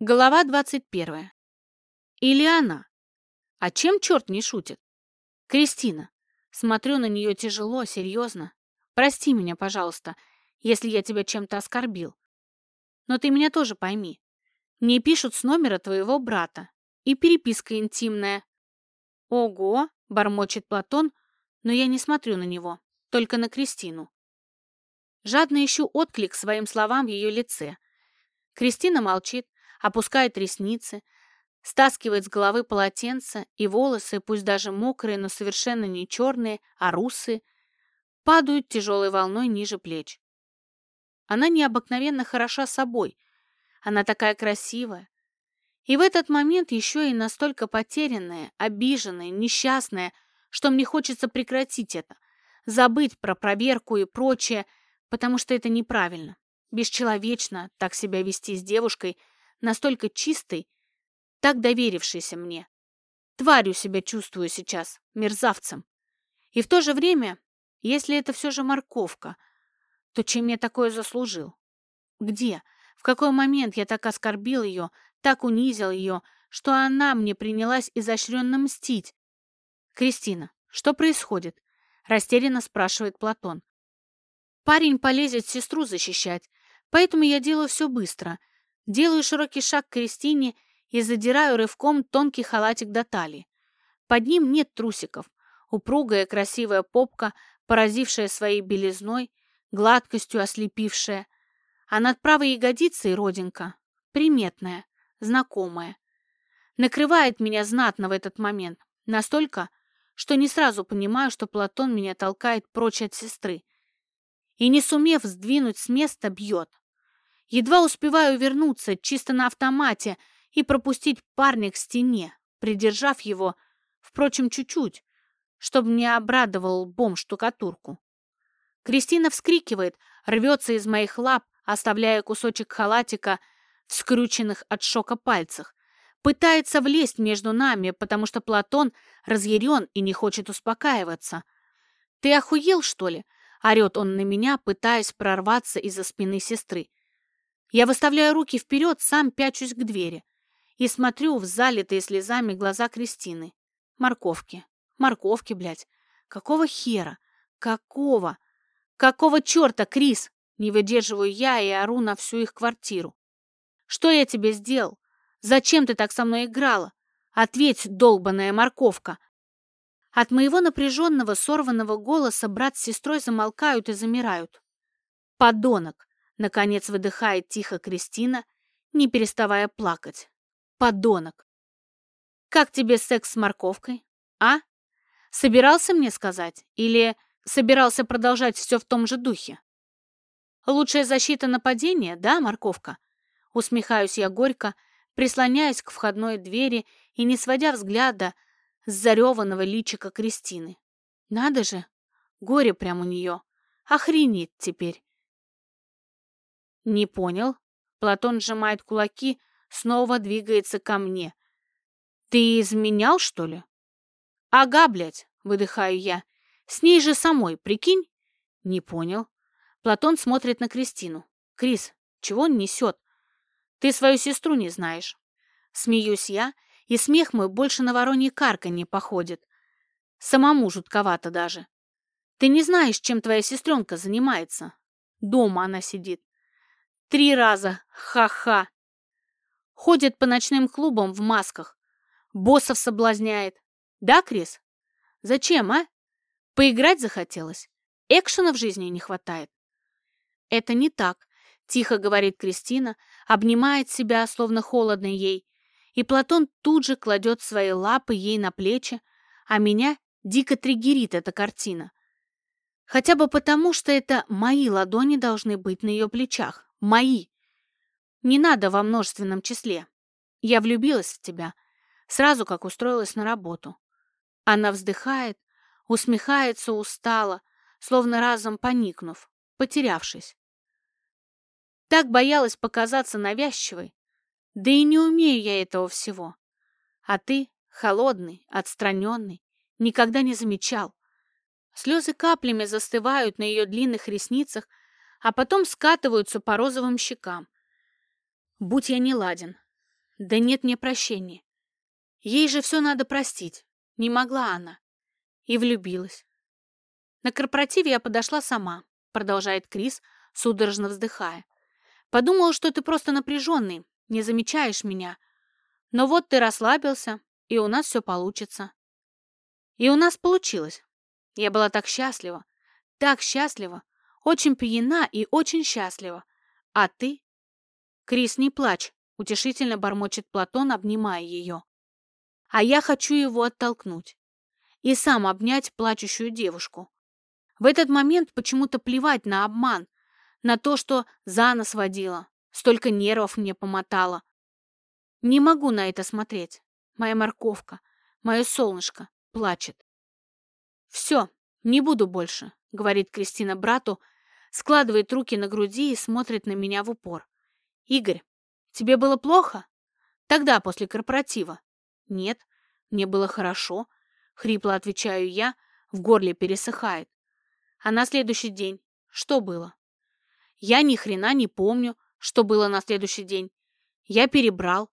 Глава 21. Или она? А чем черт не шутит? Кристина. Смотрю на нее тяжело, серьезно. Прости меня, пожалуйста, если я тебя чем-то оскорбил. Но ты меня тоже пойми. Мне пишут с номера твоего брата. И переписка интимная. Ого, бормочет Платон, но я не смотрю на него, только на Кристину. Жадно ищу отклик своим словам в ее лице. Кристина молчит, опускает ресницы, стаскивает с головы полотенце, и волосы, пусть даже мокрые, но совершенно не черные, а русые, падают тяжелой волной ниже плеч. Она необыкновенно хороша собой. Она такая красивая. И в этот момент еще и настолько потерянная, обиженная, несчастная, что мне хочется прекратить это, забыть про проверку и прочее, потому что это неправильно, бесчеловечно так себя вести с девушкой, настолько чистый, так доверившийся мне. Тварью себя чувствую сейчас, мерзавцем. И в то же время, если это все же морковка, то чем я такое заслужил? Где? В какой момент я так оскорбил ее, так унизил ее, что она мне принялась изощренно мстить? «Кристина, что происходит?» — растерянно спрашивает Платон. Парень полезет сестру защищать, поэтому я делаю все быстро, Делаю широкий шаг к Кристине и задираю рывком тонкий халатик до талии. Под ним нет трусиков. Упругая красивая попка, поразившая своей белизной, гладкостью ослепившая. А над правой ягодицей родинка, приметная, знакомая. Накрывает меня знатно в этот момент, настолько, что не сразу понимаю, что Платон меня толкает прочь от сестры. И, не сумев сдвинуть с места, бьет. Едва успеваю вернуться чисто на автомате и пропустить парня к стене, придержав его, впрочем, чуть-чуть, чтобы не обрадовал лбом штукатурку. Кристина вскрикивает, рвется из моих лап, оставляя кусочек халатика в скрюченных от шока пальцах. Пытается влезть между нами, потому что Платон разъярен и не хочет успокаиваться. «Ты охуел, что ли?» — орет он на меня, пытаясь прорваться из-за спины сестры. Я выставляю руки вперед, сам пячусь к двери и смотрю в залитые слезами глаза Кристины. Морковки. Морковки, блядь. Какого хера? Какого? Какого черта, Крис? Не выдерживаю я и ору на всю их квартиру. Что я тебе сделал? Зачем ты так со мной играла? Ответь, долбаная морковка. От моего напряженного, сорванного голоса брат с сестрой замолкают и замирают. Подонок. Наконец выдыхает тихо Кристина, не переставая плакать. Подонок. Как тебе секс с морковкой? А? Собирался мне сказать? Или собирался продолжать все в том же духе? Лучшая защита нападения, да, морковка? Усмехаюсь я горько, прислоняясь к входной двери и не сводя взгляда с зареванного личика Кристины. Надо же, горе прямо у нее. Охренеть теперь. «Не понял». Платон сжимает кулаки, снова двигается ко мне. «Ты изменял, что ли?» «Ага, блядь», — выдыхаю я. «С ней же самой, прикинь?» «Не понял». Платон смотрит на Кристину. «Крис, чего он несет? Ты свою сестру не знаешь». Смеюсь я, и смех мой больше на воронье не походит. Самому жутковато даже. Ты не знаешь, чем твоя сестренка занимается. Дома она сидит. Три раза. Ха-ха. Ходит по ночным клубам в масках. Боссов соблазняет. Да, Крис? Зачем, а? Поиграть захотелось? Экшена в жизни не хватает. Это не так, тихо говорит Кристина, обнимает себя, словно холодно ей, и Платон тут же кладет свои лапы ей на плечи, а меня дико триггерит эта картина. Хотя бы потому, что это мои ладони должны быть на ее плечах. Мои. Не надо во множественном числе. Я влюбилась в тебя, сразу как устроилась на работу. Она вздыхает, усмехается устало, словно разом поникнув, потерявшись. Так боялась показаться навязчивой. Да и не умею я этого всего. А ты, холодный, отстраненный, никогда не замечал. Слезы каплями застывают на ее длинных ресницах, а потом скатываются по розовым щекам. Будь я не ладен. Да нет мне прощения. Ей же все надо простить. Не могла она. И влюбилась. На корпоративе я подошла сама, продолжает Крис, судорожно вздыхая. Подумала, что ты просто напряженный, не замечаешь меня. Но вот ты расслабился, и у нас все получится. И у нас получилось. Я была так счастлива, так счастлива, очень пьяна и очень счастлива. А ты? Крис, не плачь, утешительно бормочет Платон, обнимая ее. А я хочу его оттолкнуть и сам обнять плачущую девушку. В этот момент почему-то плевать на обман, на то, что за нос водила, столько нервов мне помотала. Не могу на это смотреть. Моя морковка, мое солнышко плачет. «Все, не буду больше», — говорит Кристина брату, складывает руки на груди и смотрит на меня в упор. «Игорь, тебе было плохо? Тогда, после корпоратива?» «Нет, мне было хорошо», — хрипло отвечаю я, в горле пересыхает. «А на следующий день что было?» «Я ни хрена не помню, что было на следующий день. Я перебрал».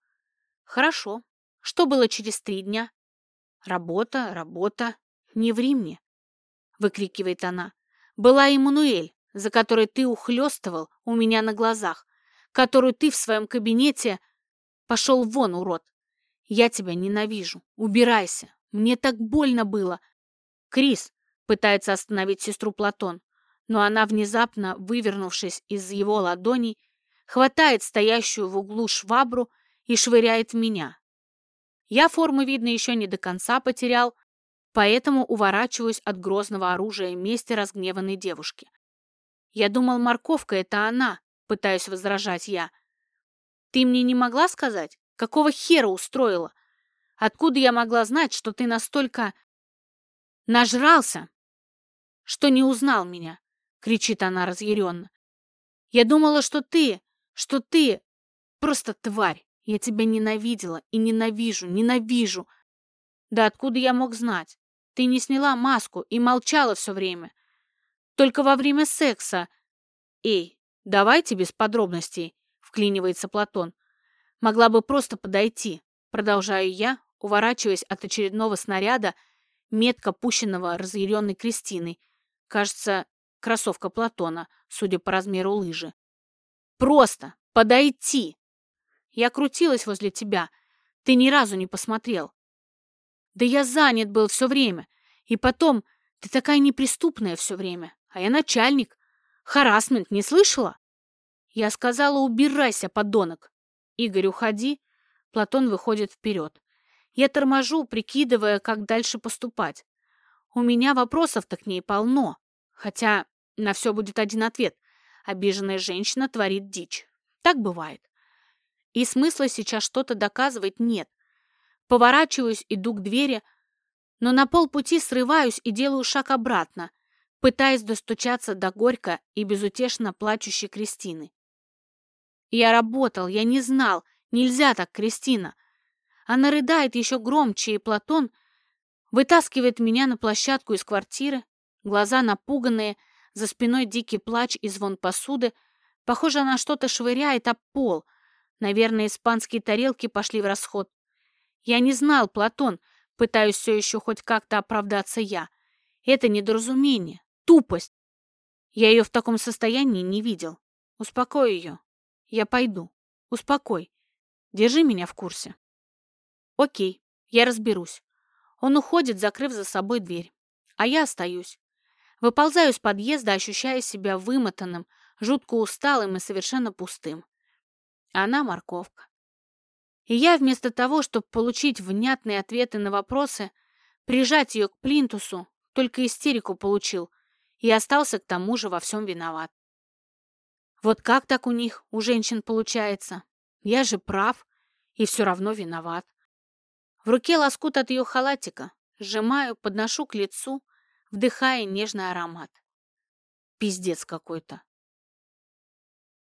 «Хорошо. Что было через три дня?» «Работа, работа. Не ври мне», — выкрикивает она. «Была Эммануэль, за которой ты ухлёстывал у меня на глазах, которую ты в своем кабинете... Пошел вон, урод! Я тебя ненавижу. Убирайся. Мне так больно было. Крис пытается остановить сестру Платон, но она, внезапно вывернувшись из его ладоней, хватает стоящую в углу швабру и швыряет в меня. Я форму, видно, еще не до конца потерял, поэтому уворачиваюсь от грозного оружия мести разгневанной девушки. Я думал, морковка — это она, пытаюсь возражать я. Ты мне не могла сказать, какого хера устроила? Откуда я могла знать, что ты настолько нажрался, что не узнал меня? кричит она разъяренно. Я думала, что ты, что ты просто тварь. Я тебя ненавидела и ненавижу, ненавижу. Да откуда я мог знать? Ты не сняла маску и молчала все время. Только во время секса. Эй, давайте без подробностей, вклинивается Платон. Могла бы просто подойти. Продолжаю я, уворачиваясь от очередного снаряда, метко пущенного разъяренной Кристиной. Кажется, кроссовка Платона, судя по размеру лыжи. «Просто подойти!» Я крутилась возле тебя. Ты ни разу не посмотрел. Да я занят был все время. И потом, ты такая неприступная все время. А я начальник. Харасмент не слышала? Я сказала, убирайся, подонок. Игорь, уходи. Платон выходит вперед. Я торможу, прикидывая, как дальше поступать. У меня вопросов-то к ней полно. Хотя на все будет один ответ. Обиженная женщина творит дичь. Так бывает. И смысла сейчас что-то доказывать нет. Поворачиваюсь, иду к двери, но на полпути срываюсь и делаю шаг обратно, пытаясь достучаться до горько и безутешно плачущей Кристины. Я работал, я не знал, нельзя так, Кристина. Она рыдает еще громче, и Платон вытаскивает меня на площадку из квартиры, глаза напуганные, за спиной дикий плач и звон посуды. Похоже, она что-то швыряет об пол. Наверное, испанские тарелки пошли в расход. Я не знал, Платон, пытаюсь все еще хоть как-то оправдаться я. Это недоразумение, тупость. Я ее в таком состоянии не видел. Успокой ее. Я пойду. Успокой. Держи меня в курсе. Окей, я разберусь. Он уходит, закрыв за собой дверь. А я остаюсь. Выползаю из подъезда, ощущая себя вымотанным, жутко усталым и совершенно пустым. Она морковка. И я вместо того, чтобы получить внятные ответы на вопросы, прижать ее к плинтусу, только истерику получил и остался к тому же во всем виноват. Вот как так у них, у женщин получается? Я же прав и все равно виноват. В руке лоскут от ее халатика, сжимаю, подношу к лицу, вдыхая нежный аромат. Пиздец какой-то.